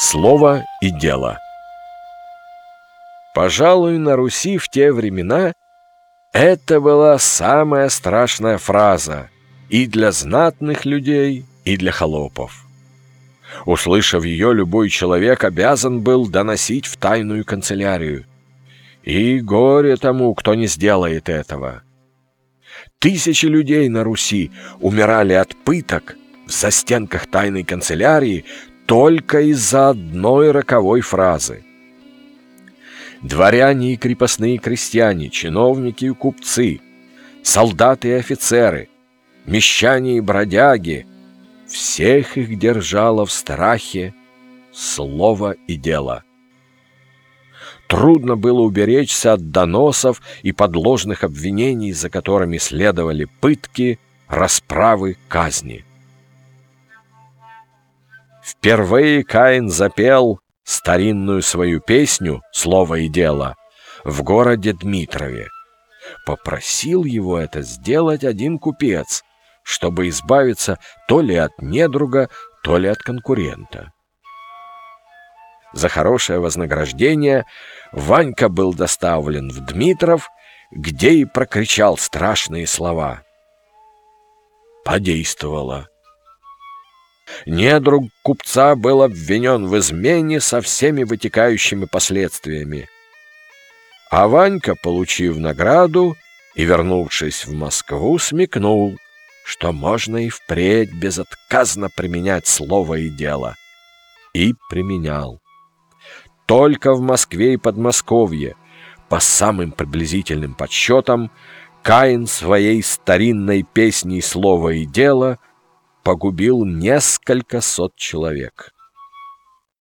Слово и дело. Пожалуй, на Руси в те времена это была самая страшная фраза и для знатных людей, и для холопов. Услышав ее, любой человек обязан был доносить в тайную канцелярию. И горе тому, кто не сделает этого. Тысячи людей на Руси умирали от пыток в застенках тайной канцелярии только из-за одной роковой фразы. Дворяне и крепостные крестьяне, чиновники и купцы, солдаты и офицеры, мещане и бродяги — всех их держало в страхе слово и дело. Трудно было уберечься от доносов и подложных обвинений, за которыми следовали пытки, расправы, казни. Впервые Каин запел старинную свою песню «Слово и дело» в городе Дмитрове. Попросил его это сделать один купец, чтобы избавиться то ли от недруга, то ли от конкурента. За хорошее вознаграждение Ванька был доставлен в Дмитров, где и прокричал страшные слова. Подействовало. Недруг купца был обвинен в измене со всеми вытекающими последствиями. А Ванька, получив награду и вернувшись в Москву, смекнул, что можно и впредь безотказно применять слово и дело. И применял. Только в Москве и Подмосковье, по самым приблизительным подсчетам, Каин своей старинной песней «Слово и дело» погубил несколько сот человек.